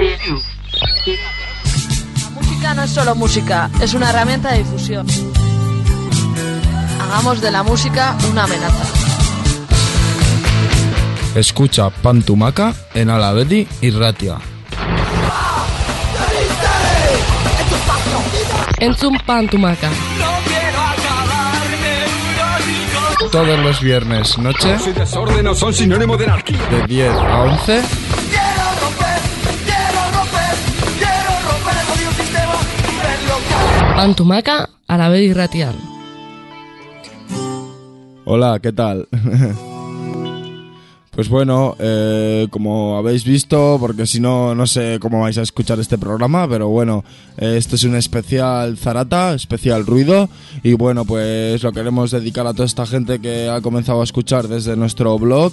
La música no es solo música, es una herramienta de difusión. Hagamos de la música una amenaza. Escucha Pantumaca en Alavedi y Ratia. Entzun Pantumaca. Todos los viernes noche Si desorden son sinónimo de anarquía. de 10 a 11 Pantumaca a la vez irratian. Hola, ¿qué tal? Pues bueno, eh, como habéis visto, porque si no, no sé cómo vais a escuchar este programa, pero bueno, eh, esto es un especial Zarata, especial ruido, y bueno, pues lo queremos dedicar a toda esta gente que ha comenzado a escuchar desde nuestro blog,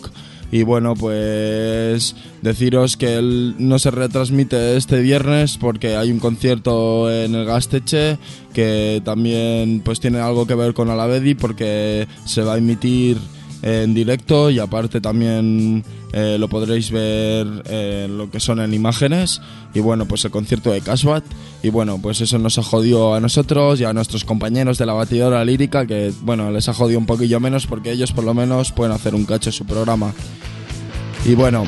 y bueno, pues deciros que él no se retransmite este viernes porque hay un concierto en el Gasteche que también pues tiene algo que ver con Alavedi porque se va a emitir en directo y aparte también eh, lo podréis ver lo que son en imágenes. Y bueno pues el concierto de Cashbat y bueno pues eso nos ha jodido a nosotros y a nuestros compañeros de la batidora lírica que bueno les ha jodido un poquillo menos porque ellos por lo menos pueden hacer un cacho en su programa. Y bueno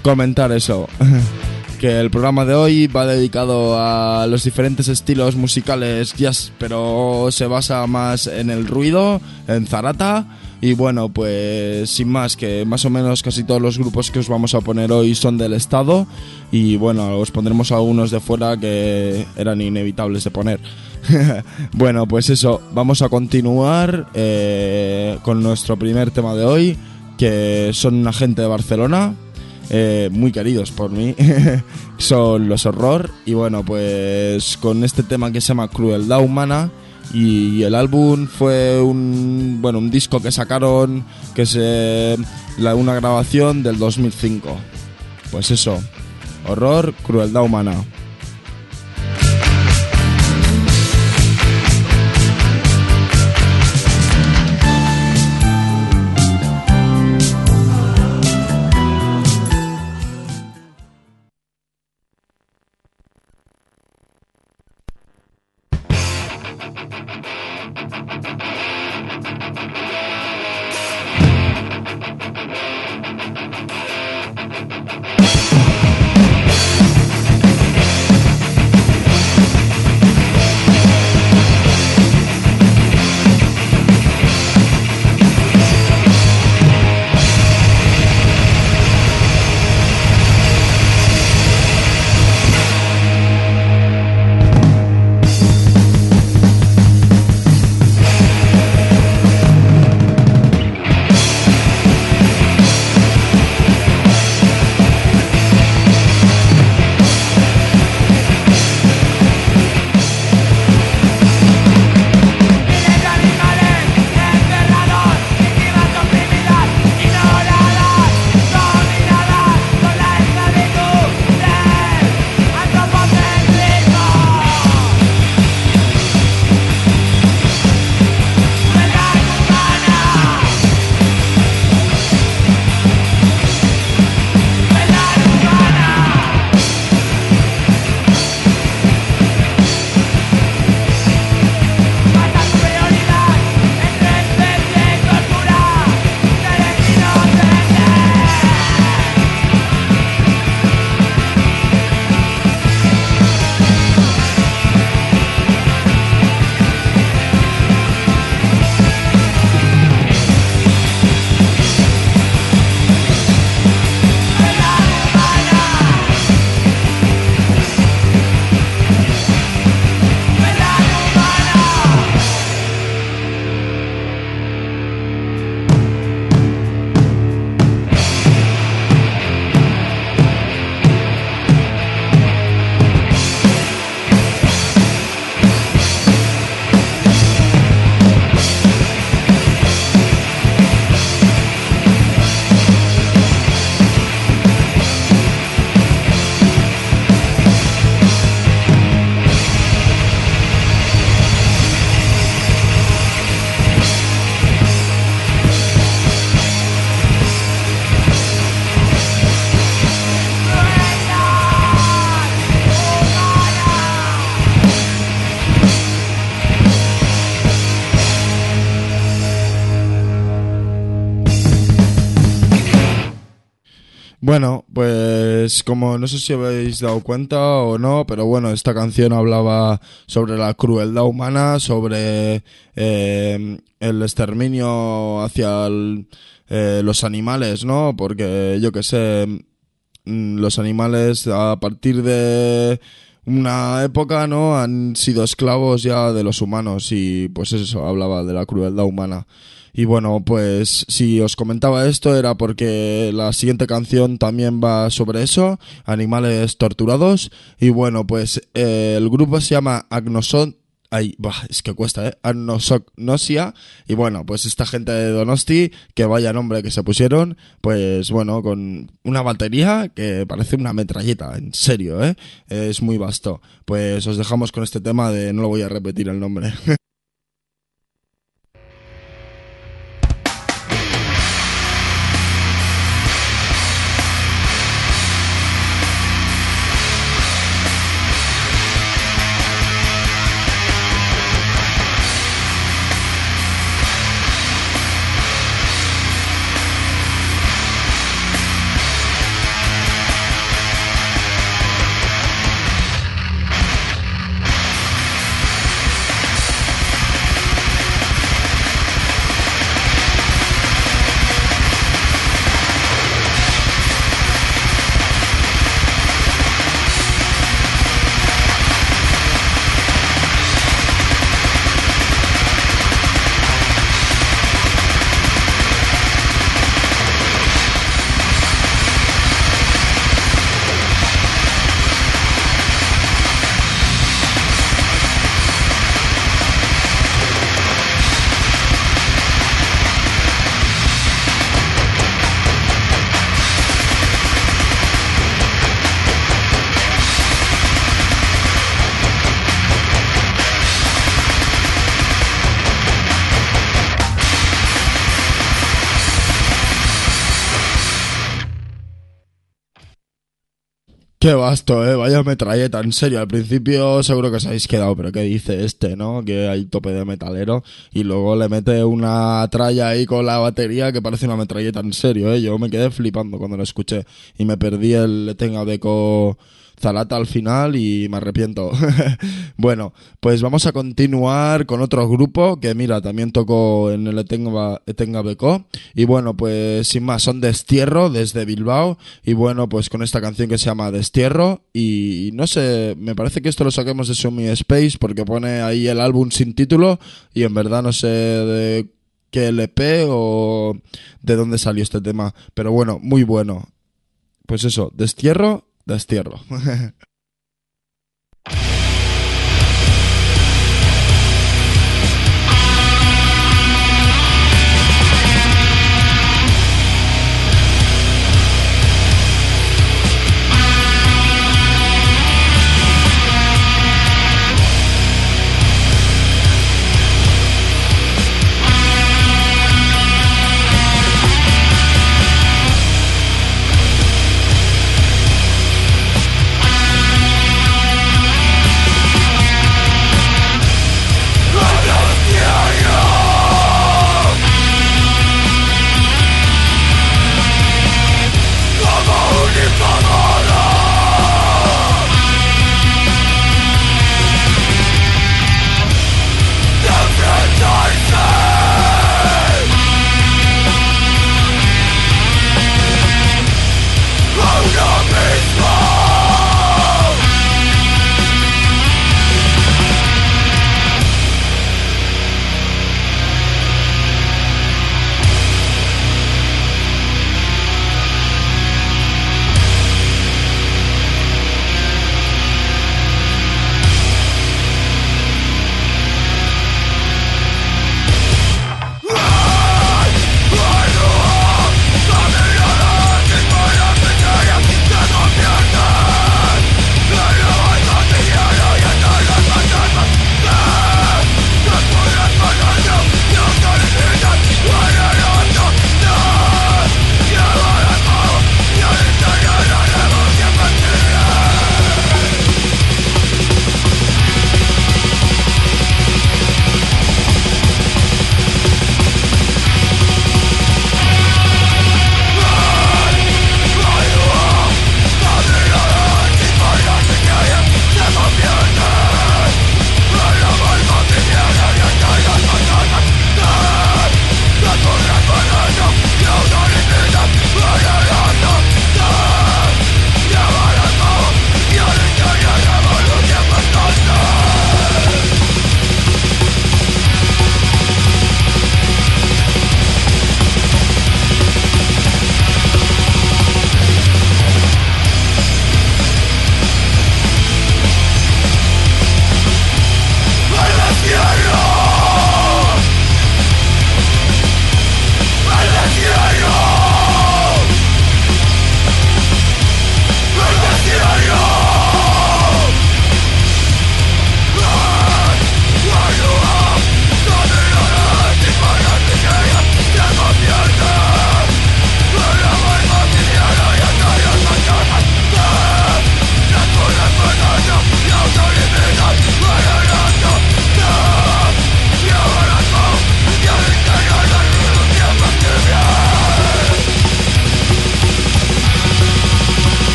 comentar eso que el programa de hoy va dedicado a los diferentes estilos musicales jazz, pero se basa más en el ruido, en zarata. Y bueno, pues sin más, que más o menos casi todos los grupos que os vamos a poner hoy son del estado. Y bueno, os pondremos algunos de fuera que eran inevitables de poner. bueno, pues eso, vamos a continuar eh, con nuestro primer tema de hoy, que son una gente de Barcelona, eh, muy queridos por mí, son los horror. Y bueno pues con este tema que se llama Crueldad Humana. Y el álbum fue un bueno un disco que sacaron que se la, una grabación del 2005 pues eso. Horror crueldad humana pues como no sé si habéis dado cuenta o no, pero bueno, esta canción hablaba sobre la crueldad humana, sobre eh, el exterminio hacia eh, los animales, ¿no? Porque yo que sé, mm, los animales a partir de una época, ¿no? Han sido esclavos ya de los humanos y pues eso, hablaba de la crueldad humana. Y bueno, pues si os comentaba esto era porque la siguiente canción también va sobre eso, animales torturados. Y bueno, pues eh, el grupo se llama Agnoson... Ay, bah, es que cuesta, ¿eh? Agnosognosia. Y bueno, pues esta gente de Donosti, que vaya nombre que se pusieron, pues bueno, con una batería que parece una metralleta, en serio, ¿eh? Es muy vasto. Pues os dejamos con este tema de no lo voy a repetir el nombre. Qué vasto, eh, vaya metralleta, en serio, al principio seguro que os habéis quedado, pero ¿qué dice este, no? Que hay tope de metalero y luego le mete una tralla ahí con la batería que parece una metralleta, en serio, eh, yo me quedé flipando cuando lo escuché y me perdí el Tenga Beco Zalata al final y me arrepiento. bueno, pues vamos a continuar con otro grupo que mira, también tocó en el Etenga, Beco y bueno, pues sin más, son Destierro desde Bilbao y bueno, pues con esta canción que se llama Destierro y no sé, me parece que esto lo saquemos de su Space porque pone ahí el álbum sin título y en verdad no sé de qué LP o de dónde salió este tema, pero bueno, muy bueno. Pues eso, Destierro, Destierro.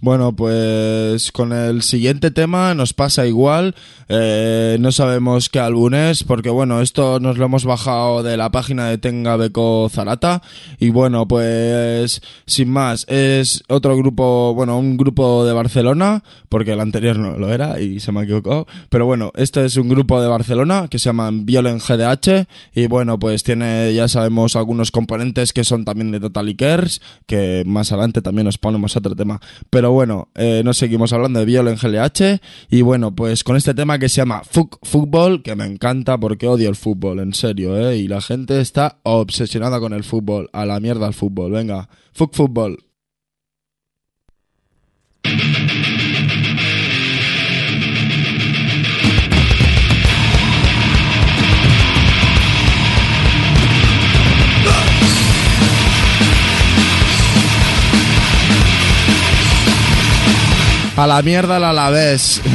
Bueno, pues con el siguiente tema nos pasa igual. Eh, no sabemos qué álbum es, porque bueno, esto nos lo hemos bajado de la página de Tenga Beco Zarata. Y bueno, pues sin más, es otro grupo, bueno, un grupo de Barcelona, porque el anterior no lo era y se me ha equivocado. Pero bueno, este es un grupo de Barcelona que se llaman Violent GDH. Y bueno, pues tiene, ya sabemos, algunos componentes que son también de Total Cares, que más adelante también nos ponemos otro tema. Pero bueno, eh, nos seguimos hablando de Violent GLH. Y bueno, pues con este tema que se llama Fuck Fútbol, que me encanta porque odio el fútbol, en serio, ¿eh? Y la gente está obsesionada con el fútbol. A la mierda el fútbol, venga. Fuck Fútbol. A la mierda la Alavés.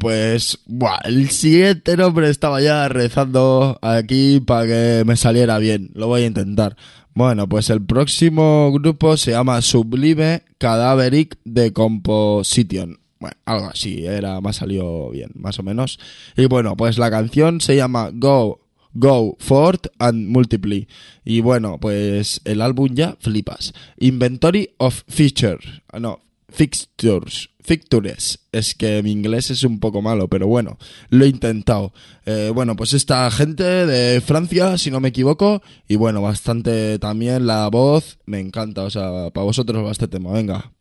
pues el siguiente nombre estaba ya rezando aquí para que me saliera bien. Lo voy a intentar. Bueno, pues el próximo grupo se llama Sublime Cadaveric Decomposition. Bueno, algo así, era, más salió bien, más o menos. Y bueno, pues la canción se llama Go Go, Forth and Multiply. Y bueno, pues el álbum ya flipas. Inventory of Features. No, Fixtures. Fixtures. Es que mi inglés es un poco malo, pero bueno, lo he intentado. Eh, bueno, pues esta gente de Francia, si no me equivoco. Y bueno, bastante también la voz. Me encanta. O sea, para vosotros va este tema. Venga.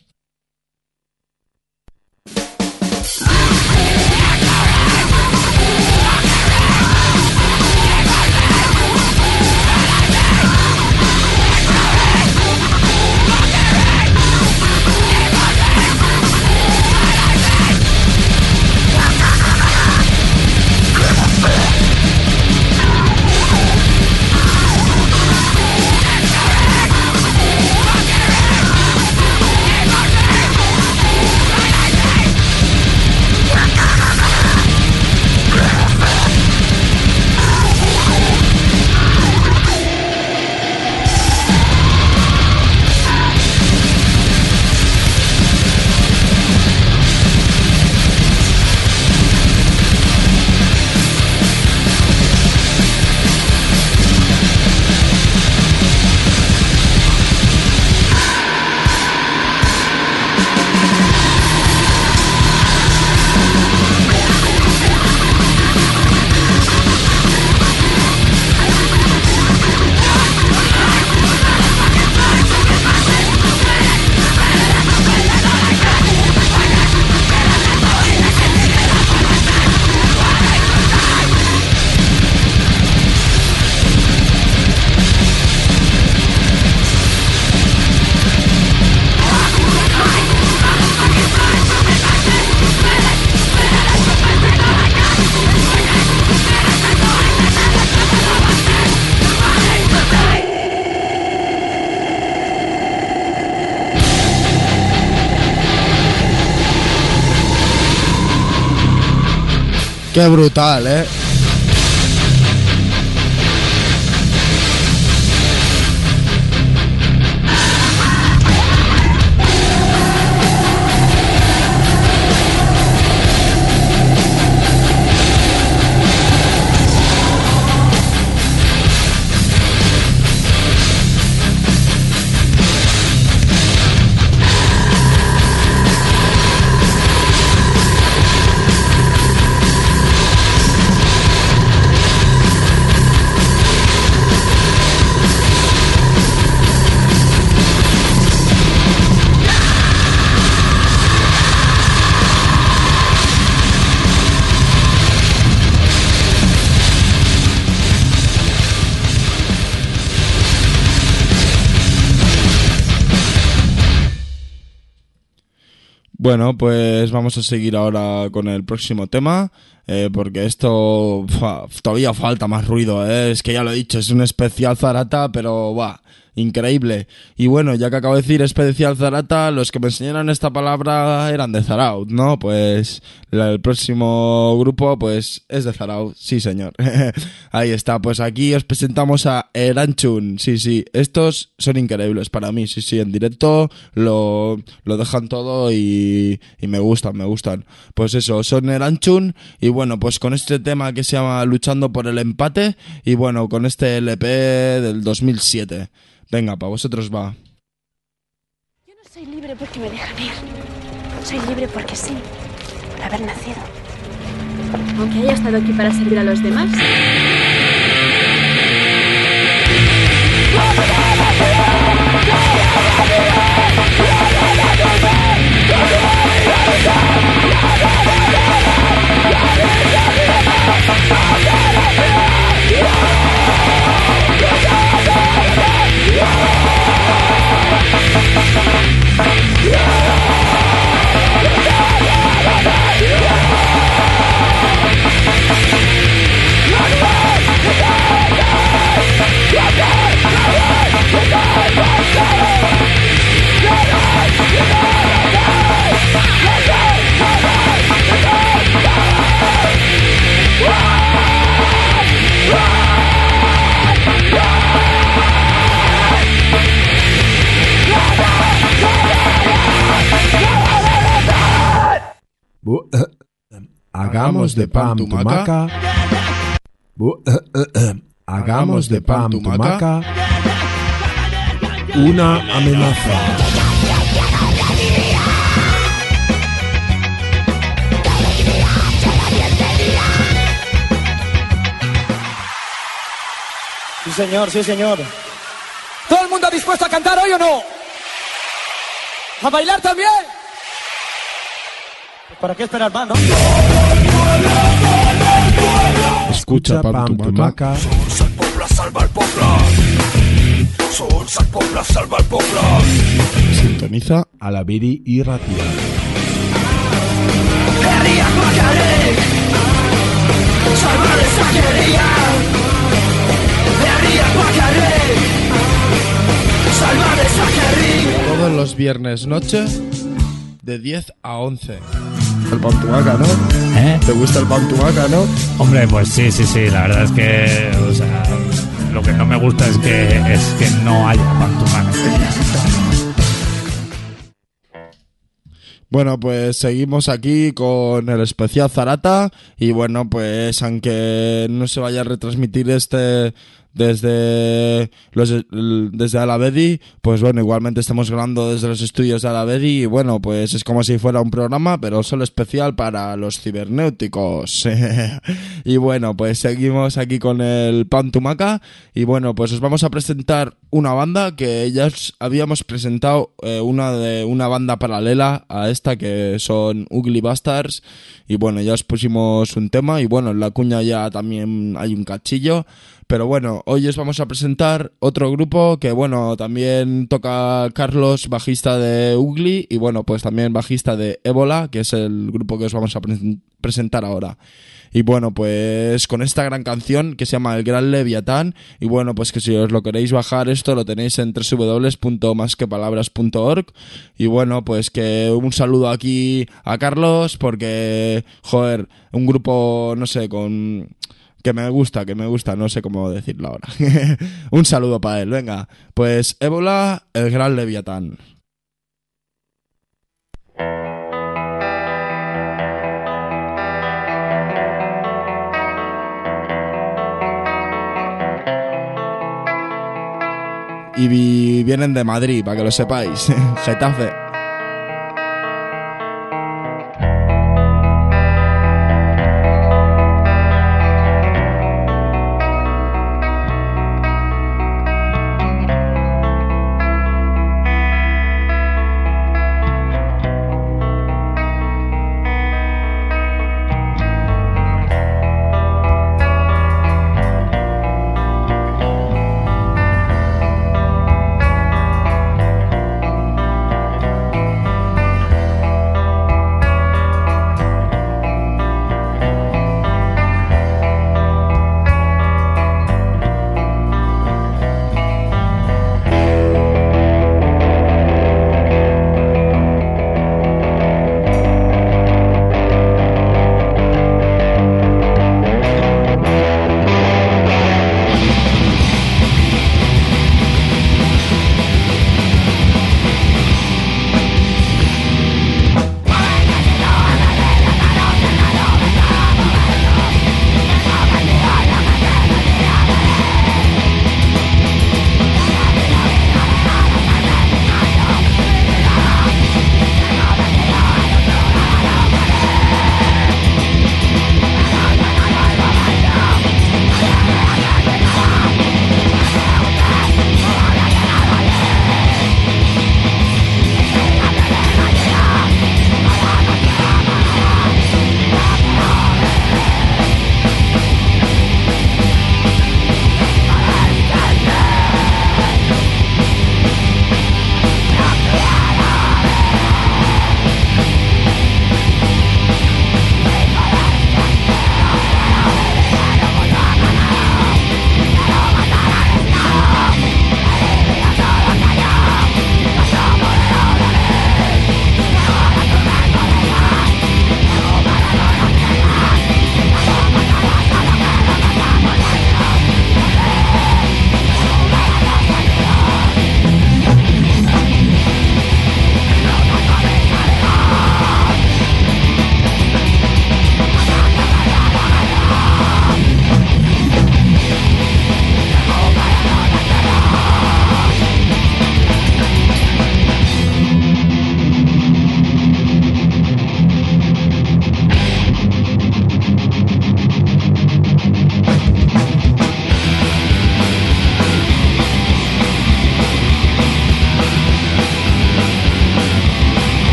Qué brutal, ¿eh? Bueno, pues vamos a seguir ahora con el próximo tema, eh, porque esto todavía falta más ruido, ¿eh? es que ya lo he dicho, es un especial Zarata, pero va, increíble. Y bueno, ya que acabo de decir especial Zarata, los que me enseñaron esta palabra eran de Zaraut, ¿no? Pues el próximo grupo, pues es de Zaraut, sí señor. Ahí está, pues aquí os presentamos a Eranchun, sí, sí, estos son increíbles para mí, sí, sí, en directo lo, lo dejan todo y, y me gustan, me gustan. Pues eso, son Eranchun y bueno, pues con este tema que se llama Luchando por el empate y bueno, con este LP del 2007. Venga, para vosotros va. Yo no soy libre porque me dejan ir. Soy libre porque sí, por haber nacido. Aunque haya estado aquí para servir a los demás. Hagamos de pan tu maca. Bu- eh, eh, eh, Hagamos de pan tu maca. Una amenaza. Sí, señor, sí, señor. ¿Todo el mundo dispuesto a cantar hoy o no? ¿A bailar también? ¿Para qué esperar más, no? Escucha, pan, tu maca. Sintoniza. A la Viri y Ratia. Todos los viernes noche de 10 a 11. El pan tumaca, ¿no? ¿Eh? ¿Te gusta el pan tumaca, no? Hombre, pues sí, sí, sí. La verdad es que, o sea, lo que no me gusta es que es que no haya pantumana. Bueno, pues seguimos aquí con el especial Zarata y bueno, pues aunque no se vaya a retransmitir este desde los desde Alavedi, pues bueno, igualmente estamos grabando desde los estudios de Alavedi y bueno, pues es como si fuera un programa, pero solo especial para los cibernéuticos. y bueno, pues seguimos aquí con el Pantumaca y bueno, pues os vamos a presentar una banda que ya os habíamos presentado eh, una de una banda paralela a esta que son Ugly Bastards y bueno, ya os pusimos un tema y bueno, en la cuña ya también hay un cachillo. Pero bueno, hoy os vamos a presentar otro grupo que, bueno, también toca Carlos, bajista de Ugly, y bueno, pues también bajista de Ébola, que es el grupo que os vamos a presen- presentar ahora. Y bueno, pues con esta gran canción que se llama El Gran Leviatán. Y bueno, pues que si os lo queréis bajar, esto lo tenéis en www.masquepalabras.org. Y bueno, pues que un saludo aquí a Carlos, porque, joder, un grupo, no sé, con que me gusta, que me gusta, no sé cómo decirlo ahora. un saludo para él, venga. Pues Ébola, el gran Leviatán. Y vi- vienen de Madrid, para que lo sepáis. Getafe.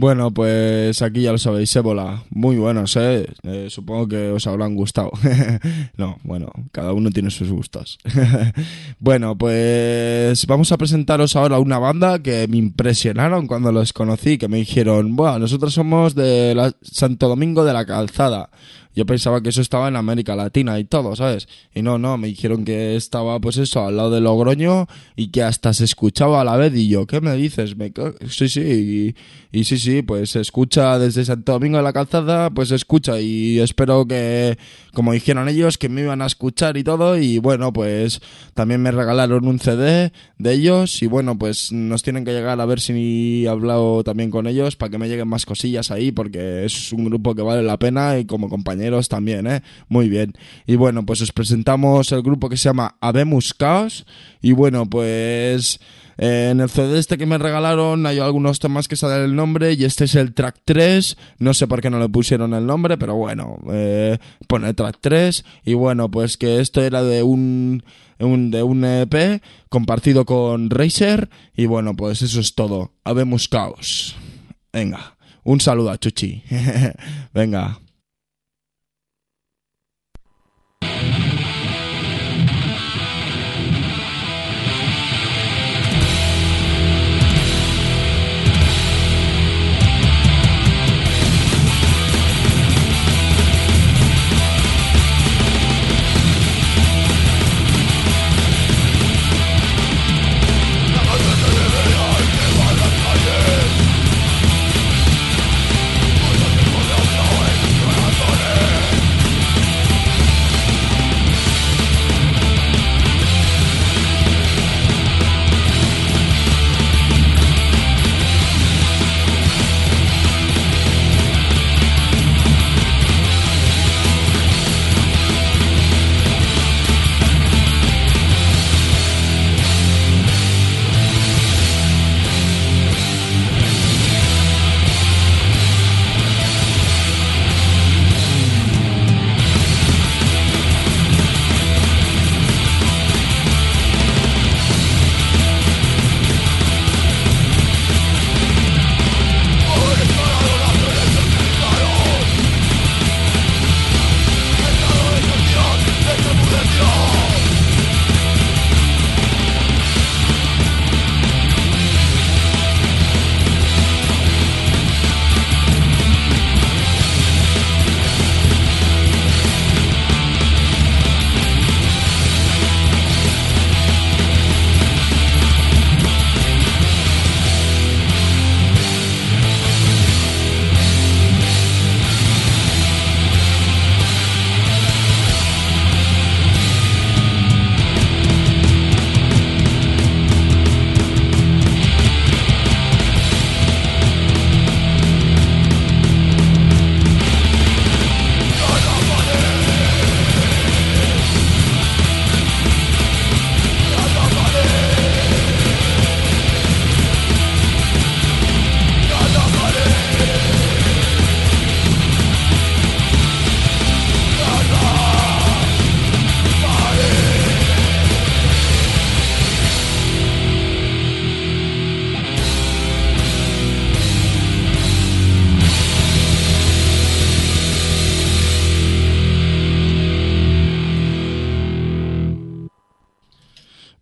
Bueno, pues aquí ya lo sabéis, ébola. Muy buenos, ¿eh? Eh, Supongo que os habrán gustado. no, bueno, cada uno tiene sus gustos. bueno, pues vamos a presentaros ahora una banda que me impresionaron cuando los conocí, que me dijeron, bueno, nosotros somos de la Santo Domingo de la Calzada. Yo pensaba que eso estaba en América Latina y todo, ¿sabes? Y no, no, me dijeron que estaba, pues eso, al lado de Logroño y que hasta se escuchaba a la vez. Y yo, ¿qué me dices? Me sí, sí, y, y sí, sí, pues se escucha desde Santo Domingo de la Calzada, pues se escucha. Y espero que, como dijeron ellos, que me iban a escuchar y todo. Y bueno, pues también me regalaron un CD de ellos. Y bueno, pues nos tienen que llegar a ver si he hablado también con ellos para que me lleguen más cosillas ahí, porque es un grupo que vale la pena y como también, ¿eh? Muy bien. Y bueno, pues os presentamos el grupo que se llama Habemus Chaos. Y bueno, pues eh, en el CD este que me regalaron hay algunos temas que salen el nombre y este es el track 3. No sé por qué no le pusieron el nombre, pero bueno, eh, pone track 3. Y bueno, pues que esto era de un, de un EP compartido con Razer. Y bueno, pues eso es todo. Habemos caos. Venga, un saludo a Chuchi. Venga.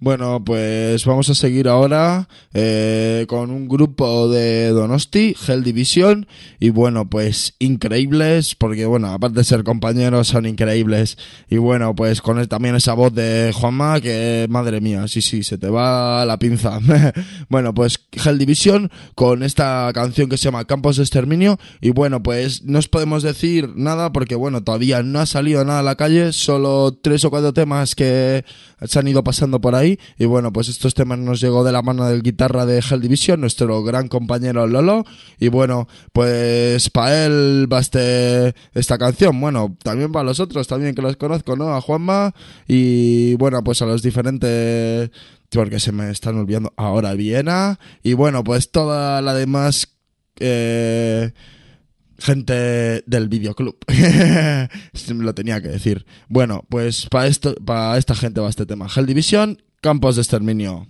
Bueno, pues vamos a seguir ahora eh, con un grupo de Donosti, Hell Division, y bueno, pues increíbles, porque bueno, aparte de ser compañeros, son increíbles, y bueno, pues con también esa voz de Juanma, que madre mía, sí, sí, se te va la pinza. bueno, pues Hell Division con esta canción que se llama Campos de Exterminio, y bueno, pues no os podemos decir nada, porque bueno, todavía no ha salido nada a la calle, solo tres o cuatro temas que se han ido pasando por ahí. Y bueno, pues estos temas nos llegó de la mano del guitarra de Hell Division, nuestro gran compañero Lolo. Y bueno, pues para él va este, esta canción. Bueno, también para los otros, también que los conozco, ¿no? A Juanma y bueno, pues a los diferentes. Porque se me están olvidando ahora Viena. Y bueno, pues toda la demás. Eh, gente del videoclub. Lo tenía que decir. Bueno, pues para esto, para esta gente va este tema. Hell Division, campos de exterminio.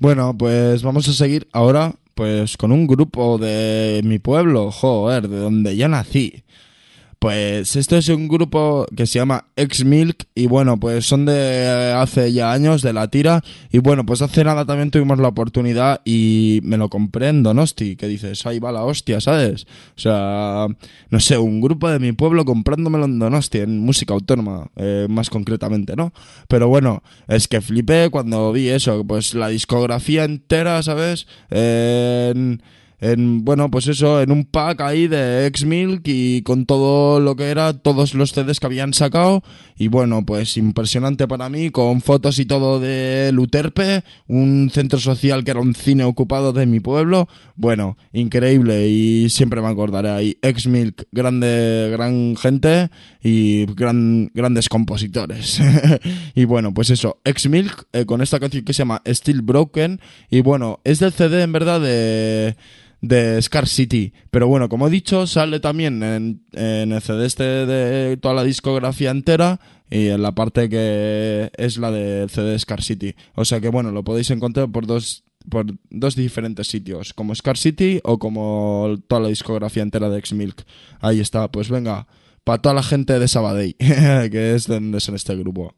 Bueno, pues vamos a seguir ahora pues con un grupo de mi pueblo, joder, de donde ya nací. Pues esto es un grupo que se llama X-Milk y bueno, pues son de hace ya años de la tira y bueno, pues hace nada también tuvimos la oportunidad y me lo comprendo, Nosti, que dices, ahí va la hostia, ¿sabes? O sea, no sé, un grupo de mi pueblo comprándomelo en Donosti, en música autónoma, eh, más concretamente, ¿no? Pero bueno, es que flipé cuando vi eso, pues la discografía entera, ¿sabes? en en bueno pues eso en un pack ahí de X Milk y con todo lo que era todos los CDs que habían sacado. Y bueno pues impresionante para mí con fotos y todo de Luterpe un centro social que era un cine ocupado de mi pueblo. Bueno increíble. Y siempre me acordaré ahí X Milk grande gran gente y gran, grandes compositores. Y bueno pues eso X Milk eh, con esta canción que se llama Still Broken. Y bueno es del CD en verdad de de Scar City. Pero bueno, como he dicho, sale también en, en el CD este de toda la discografía entera y en la parte que es la del CD Scar City. O sea que bueno, lo podéis encontrar por dos por dos diferentes sitios, como Scar City o como toda la discografía entera de X-Milk. Ahí está, pues venga, para toda la gente de Sabadell, que es donde son este grupo.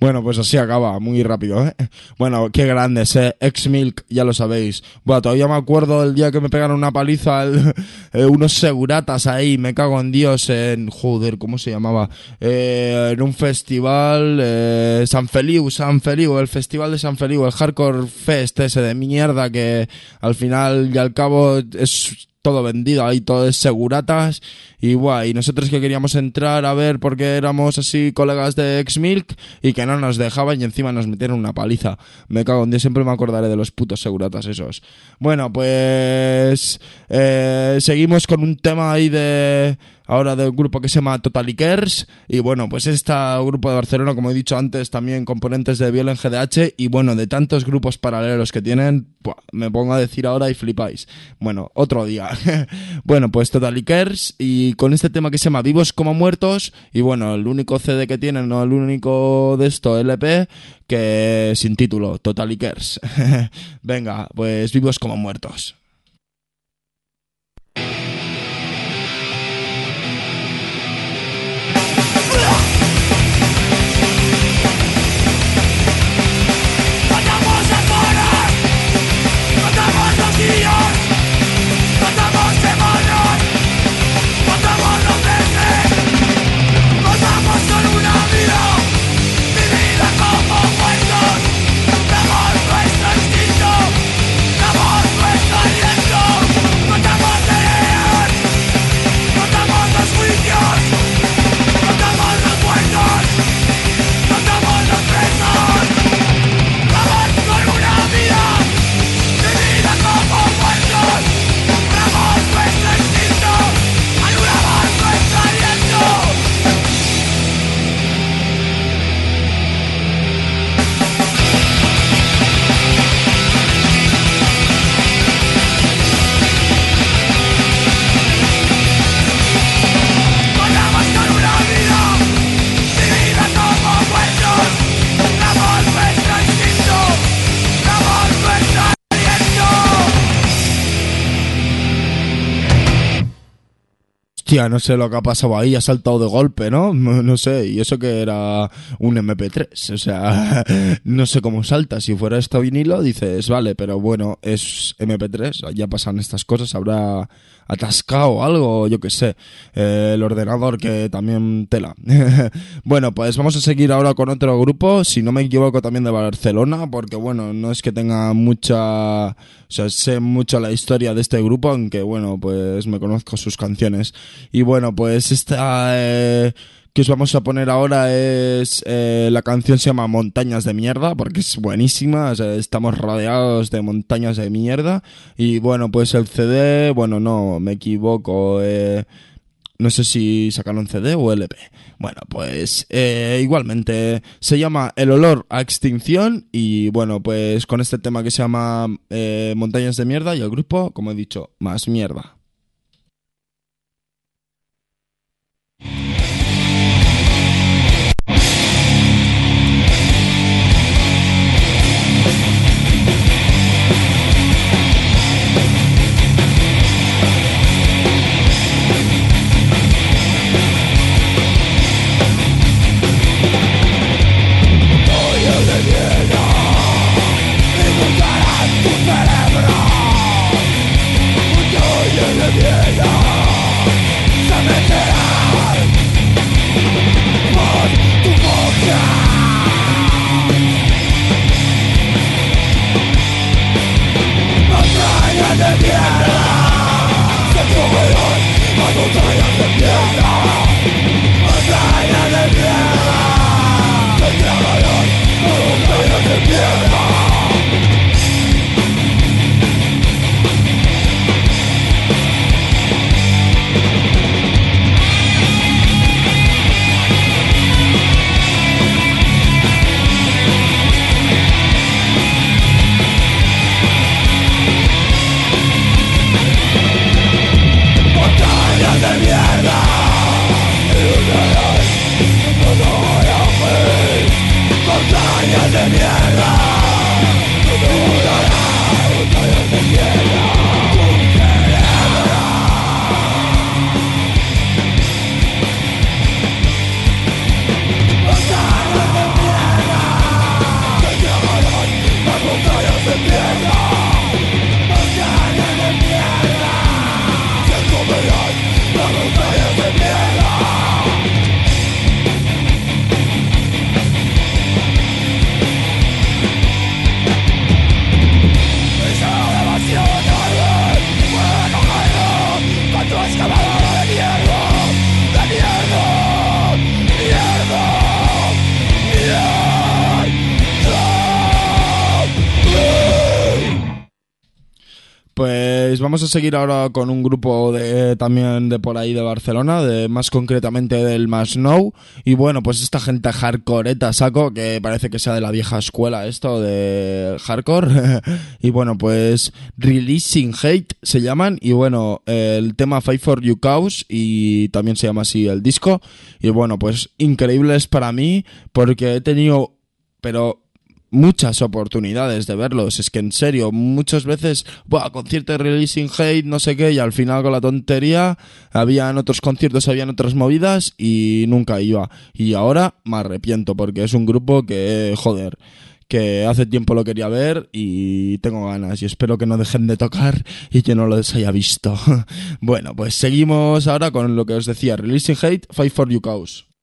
Bueno, pues así acaba, muy rápido, ¿eh? Bueno, qué grandes, ¿eh? X-Milk, ya lo sabéis. Bueno, todavía me acuerdo del día que me pegaron una paliza el- eh, unos seguratas ahí, me cago en Dios, en... Joder, ¿cómo se llamaba? Eh, en un festival, eh, San Feliu, San Feliu, el festival de San Feliu, el Hardcore Fest ese de mierda que al final y al cabo es todo vendido ahí, todo es seguratas y guay. Y nosotros que queríamos entrar a ver porque éramos así colegas de X-Milk y que no nos dejaban y encima nos metieron una paliza. Me cago en Dios, siempre me acordaré de los putos seguratas esos. Bueno, pues eh, seguimos con un tema ahí de ahora del grupo que se llama Totalikers y bueno, pues este grupo de Barcelona, como he dicho antes, también componentes de Violent GDH y bueno, de tantos grupos paralelos que tienen, me pongo a decir ahora y flipáis. Bueno, otro día. bueno, pues Totalikers y con este tema que se llama Vivos como Muertos y bueno, el único CD que tienen, no el único de esto LP que sin título, Totalikers. Venga, pues Vivos como Muertos. Hostia, no sé lo que ha pasado ahí, ha saltado de golpe, ¿no? No sé, y eso que era un MP3, o sea, no sé cómo salta. Si fuera esto vinilo, dices, vale, pero bueno, es MP3, ya pasan estas cosas, habrá atascado algo, yo qué sé, eh, el ordenador que también tela. bueno, pues vamos a seguir ahora con otro grupo, si no me equivoco también de Barcelona, porque bueno, no es que tenga mucha, o sea, sé mucho la historia de este grupo, aunque bueno, pues me conozco sus canciones. Y bueno, pues esta... Eh, que os vamos a poner ahora es eh, la canción se llama Montañas de mierda porque es buenísima, estamos rodeados de montañas de mierda y bueno, pues el CD, bueno, no, me equivoco, eh, no sé si sacaron CD o LP. Bueno, pues eh, igualmente se llama El olor a extinción y bueno, pues con este tema que se llama eh, Montañas de mierda y el grupo, como he dicho, más mierda. Seguir ahora con un grupo de también de por ahí de Barcelona, de más concretamente del Masnou. Y bueno, pues esta gente hardcoreeta saco, que parece que sea de la vieja escuela esto de hardcore. y bueno, pues Releasing Hate se llaman. Y bueno, el tema Fight for You Cows y también se llama así el disco. Y bueno, pues increíbles para mí porque he tenido, pero muchas oportunidades de verlos. Es que en serio, muchas veces, buah, concierto de Releasing Hate, no sé qué, y al final con la tontería, habían otros conciertos, habían otras movidas y nunca iba. Y ahora me arrepiento porque es un grupo que, joder, que hace tiempo lo quería ver y tengo ganas y espero que no dejen de tocar y que no los haya visto. bueno, pues seguimos ahora con lo que os decía, Releasing Hate, Fight for You Cause.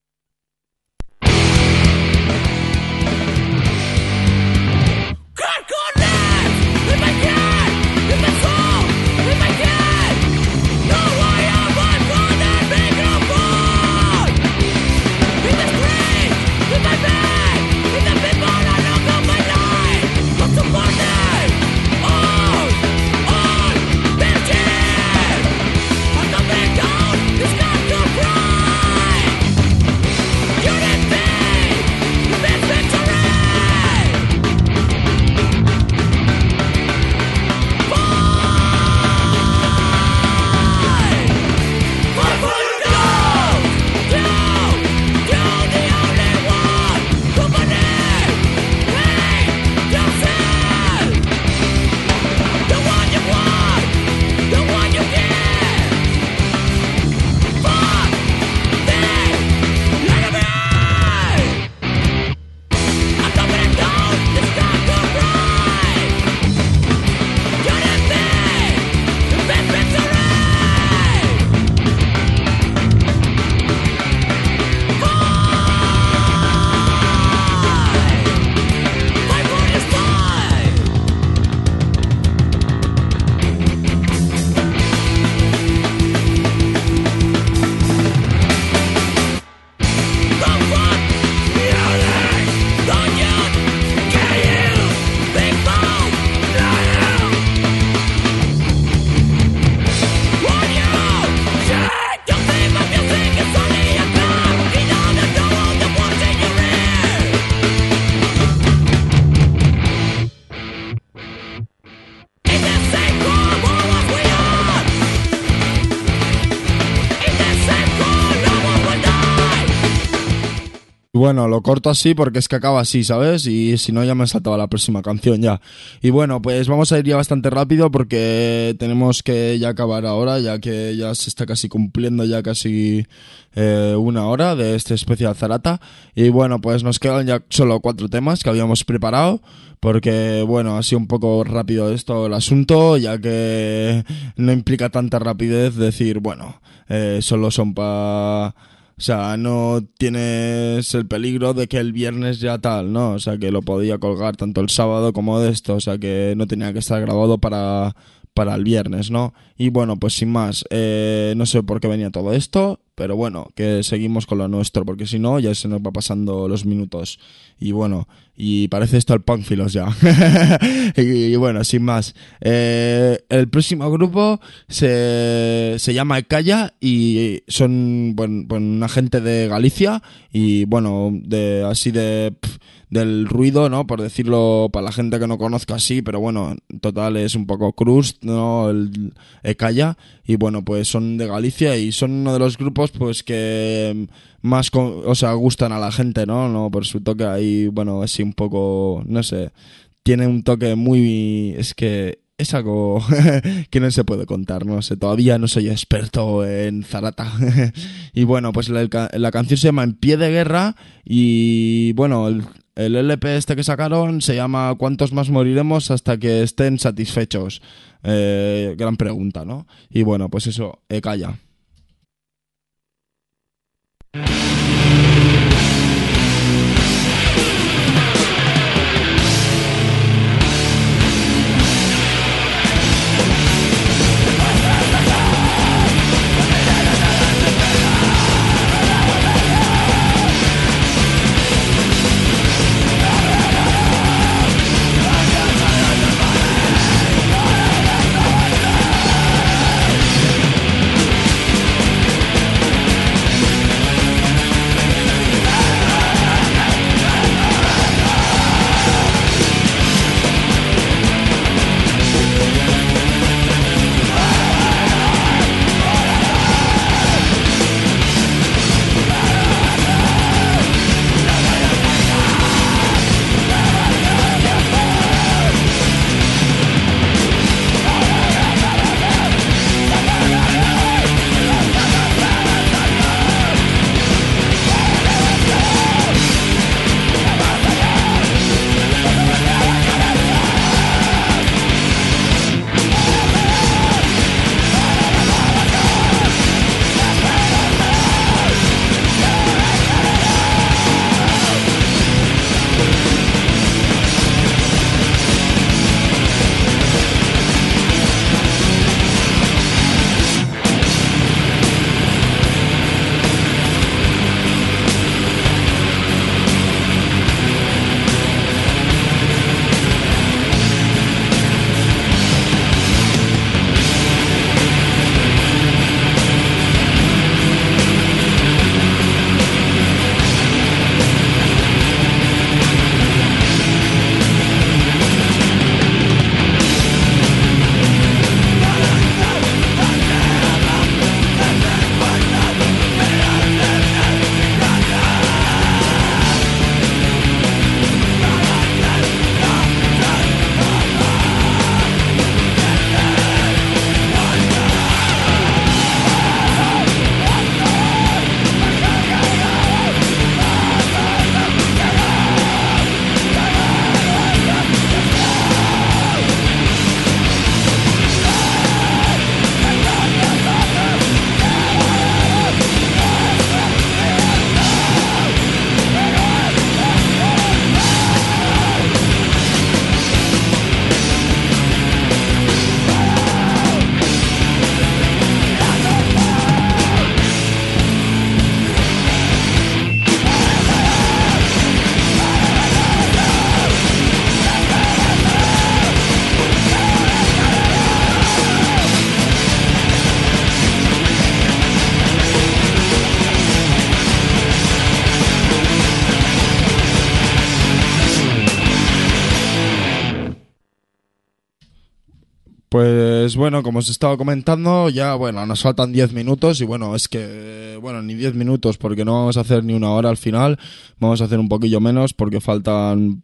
Bueno, lo corto así porque es que acaba así, ¿sabes? Y si no, ya me saltaba la próxima canción ya. Y bueno, pues vamos a ir ya bastante rápido porque tenemos que ya acabar ahora, ya que ya se está casi cumpliendo ya casi eh, una hora de este especial Zarata. Y bueno, pues nos quedan ya solo cuatro temas que habíamos preparado porque bueno, ha sido un poco rápido esto el asunto, ya que no implica tanta rapidez decir, bueno, eh, solo son para o sea, no tienes el peligro de que el viernes ya tal, ¿no? O sea, que lo podía colgar tanto el sábado como de esto, o sea, que no tenía que estar grabado para, para el viernes, ¿no? Y bueno, pues sin más, eh, no sé por qué venía todo esto, pero bueno, que seguimos con lo nuestro, porque si no, ya se nos va pasando los minutos. Y bueno, y parece esto el Pánfilos ya. y, bueno, sin más. Eh, el próximo grupo se, se llama Calla y son bueno, una gente de Galicia y bueno, de así de del ruido, ¿no? Por decirlo para la gente que no conozca así, pero bueno, en total es un poco cruz, ¿no? El Ecaya y bueno, pues son de Galicia y son uno de los grupos pues que más, o sea, gustan a la gente, ¿no? No por su toque ahí, bueno, así un poco, no sé, tiene un toque muy es que es algo que no se puede contar, no sé, todavía no soy experto en Zarata. y bueno, pues la, la, canción se llama En pie de guerra y bueno, el, el LP este que sacaron se llama ¿Cuántos más moriremos hasta que estén satisfechos? Eh, gran pregunta, ¿no? Y bueno, pues eso, eh, calla. Bueno, como os estaba comentando, ya bueno, nos faltan 10 minutos y bueno, es que, bueno, ni 10 minutos porque no vamos a hacer ni una hora al final, vamos a hacer un poquillo menos porque faltan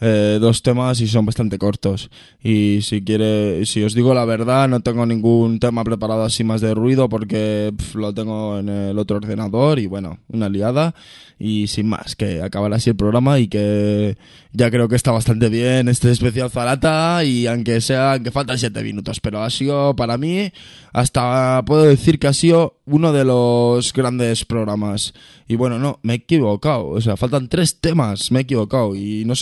eh, dos temas y son bastante cortos. Y si quiere, si os digo la verdad, no tengo ningún tema preparado así más de ruido porque lo tengo en el otro ordenador y bueno, una liada. Y sin más, que acabar así el programa y que ya creo que está bastante bien este especial Zarata y aunque sea, que faltan siete minutos, pero ha sido para mí, hasta puedo decir que ha sido uno de los grandes programas. Y bueno, no, me he equivocado, o sea, faltan tres temas, me he equivocado y no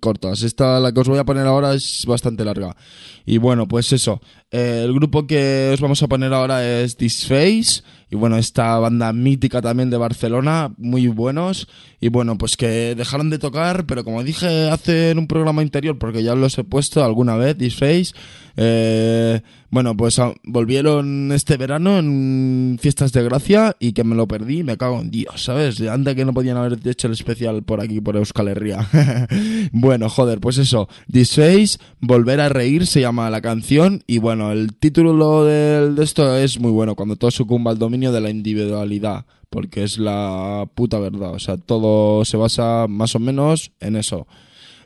cortas. Esta, la que os voy a poner ahora, es bastante larga. Y bueno, pues eso, eh, el grupo que os vamos a poner ahora es Disface. Y bueno, esta banda mítica también de Barcelona, muy buenos. Y bueno, pues que dejaron de tocar, pero como dije hace en un programa interior, porque ya los he puesto alguna vez, Disface, eh, bueno, pues volvieron este verano en fiestas de gracia y que me lo perdí, me cago en Dios, ¿sabes? Antes que no podían haber hecho el especial por aquí, por Euskal Herria. bueno, joder, pues eso, Disface, Volver a reír se llama la canción y bueno, el título del- de esto es muy bueno, cuando todo sucumba al dominio de la individualidad, porque es la puta verdad, o sea, todo se basa más o menos en eso.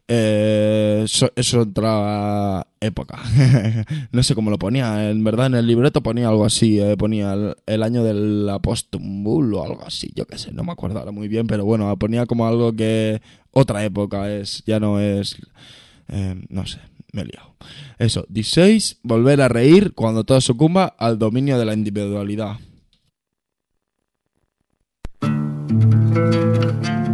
Eh, es otra época. no sé cómo lo ponía. En verdad, en el libreto ponía algo así. eh, ponía el, el año del apóstol o algo así. Yo qué sé, no me acuerdo ahora muy bien. Pero bueno, ponía como algo que otra época es. Ya no es. eh, no sé, me he liado. Eso, 16. Volver a reír cuando todo sucumba al dominio de la individualidad. Thank you.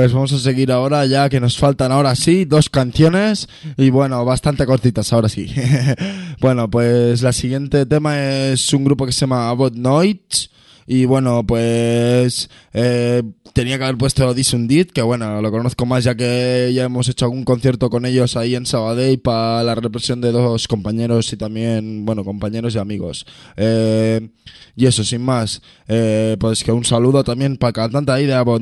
Pues vamos a seguir ahora ya que nos faltan ahora sí dos canciones y bueno, bastante cortitas ahora sí. bueno, pues la siguiente tema es un grupo que se llama About Noise y bueno, pues eh, tenía que haber puesto Disundit, que bueno, lo conozco más ya que ya hemos hecho algún concierto con ellos ahí en Sabadell para la represión de dos compañeros y también, bueno, compañeros y amigos. Eh, y eso, sin más, eh, pues que un saludo también para cantante ahí de About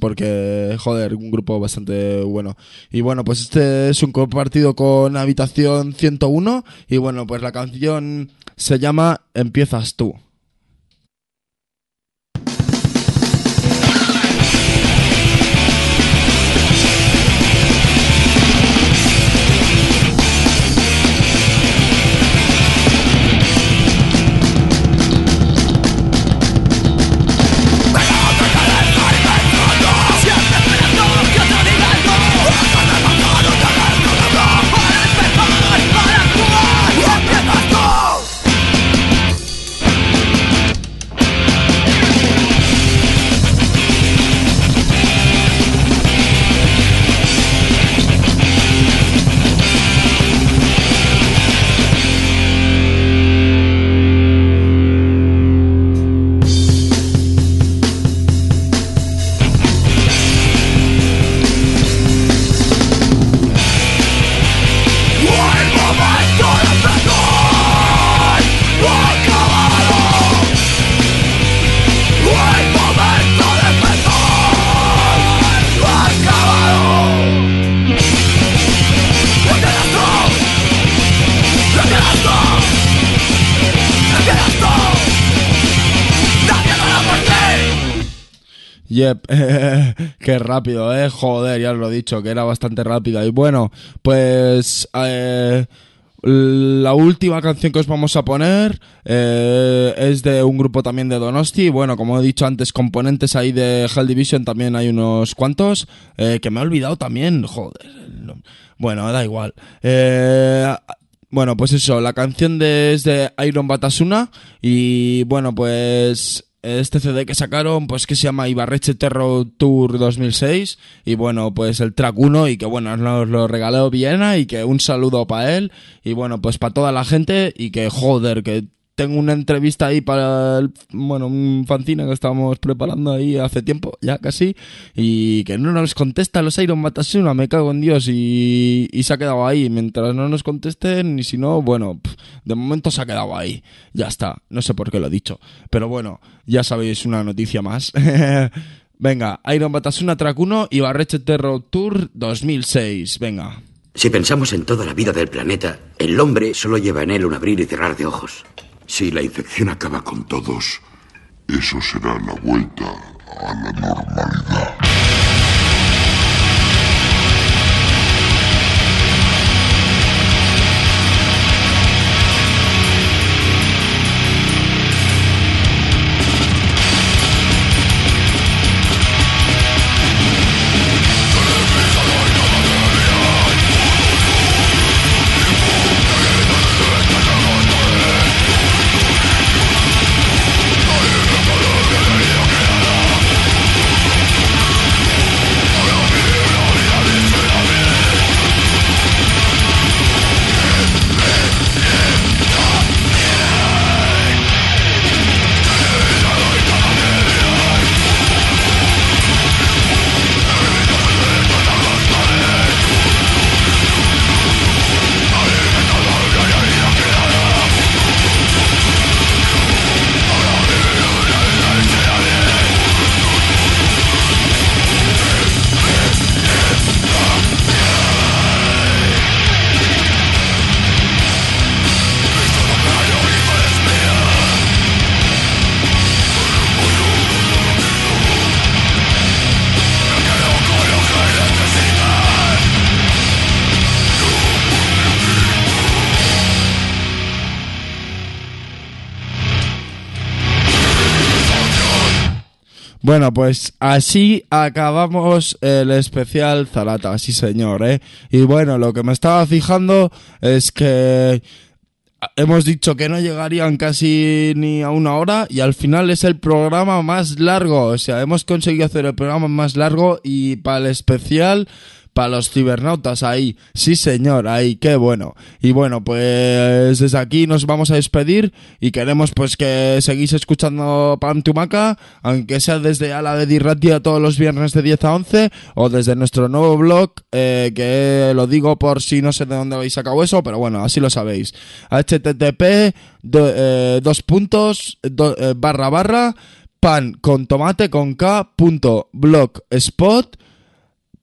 porque, joder, un grupo bastante bueno. Y bueno, pues este es un compartido con Habitación 101 y bueno, pues la canción se llama Empiezas tú. Rápido, eh, joder, ya os lo he dicho, que era bastante rápida. Y bueno, pues eh, la última canción que os vamos a poner eh, es de un grupo también de Donosti. Bueno, como he dicho antes, componentes ahí de Hell Division también hay unos cuantos, eh, que me he olvidado también, joder. Bueno, da igual. Eh, bueno, pues eso, la canción de, es de Iron Batasuna y bueno, pues este CD que sacaron, pues que se llama Ibarreche Terror Tour 2006 y bueno, pues el track 1 y que bueno, nos lo regaló Viena y que un saludo para él y bueno, pues para toda la gente y que joder, que tengo una entrevista ahí para el, bueno, un fanzine que estábamos preparando ahí hace tiempo, ya casi, y que no nos contesta los Iron Batasuna, me cago en Dios, y, y se ha quedado ahí. Mientras no nos contesten, y si no, bueno, pff, de momento se ha quedado ahí. Ya está, no sé por qué lo he dicho. Pero bueno, ya sabéis una noticia más. Venga, Iron Batasuna Track 1 y Barreche Terror Tour 2006. Venga. Si pensamos en toda la vida del planeta, el hombre solo lleva en él un abrir y cerrar de ojos. Si la infección acaba con todos, eso será la vuelta a la normalidad. Bueno, pues así acabamos el especial Zarata, sí señor, ¿eh? Y bueno, lo que me estaba fijando es que hemos dicho que no llegarían casi ni a una hora y al final es el programa más largo. O sea, hemos conseguido hacer el programa más largo y para el especial para los cibernautas ahí. Sí, señor, ahí, qué bueno. Y bueno, pues desde aquí nos vamos a despedir y queremos pues que seguís escuchando Pan Tumaca, aunque sea desde Ala de Dirratia todos los viernes de 10 a 11 o desde nuestro nuevo blog, eh, que lo digo por si no sé de dónde habéis sacado eso, pero bueno, así lo sabéis. http eh, dos puntos eh, barra barra pan con tomate con k punto blogspot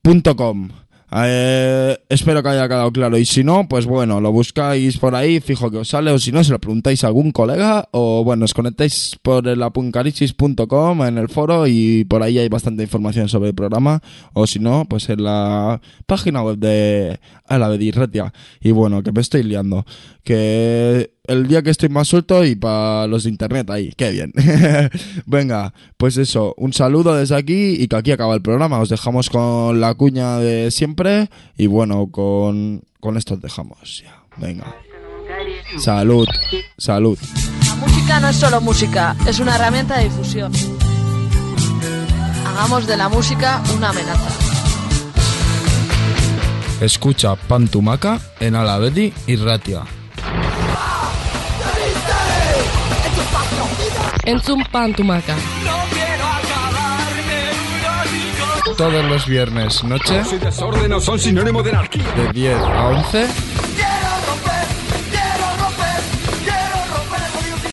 .com. Eh, espero que haya quedado claro y si no, pues bueno, lo buscáis por ahí, fijo que os sale o si no, se lo preguntáis a algún colega o bueno, os conectáis por el apuncarisis.com en el foro y por ahí hay bastante información sobre el programa o si no, pues en la página web de Alavedirretia y bueno, que me estoy liando que el día que estoy más suelto y para los de internet ahí, qué bien. Venga, pues eso, un saludo desde aquí y que aquí acaba el programa. Os dejamos con la cuña de siempre y bueno, con, con esto os dejamos ya. Venga. Salud, salud. La música no es solo música, es una herramienta de difusión. Hagamos de la música una amenaza. Escucha Pantumaca en Alavedi y Ratia. Entzun Pantumaca. Todos los viernes noche Si desorden son sinónimo de anarquía. de 10 a 11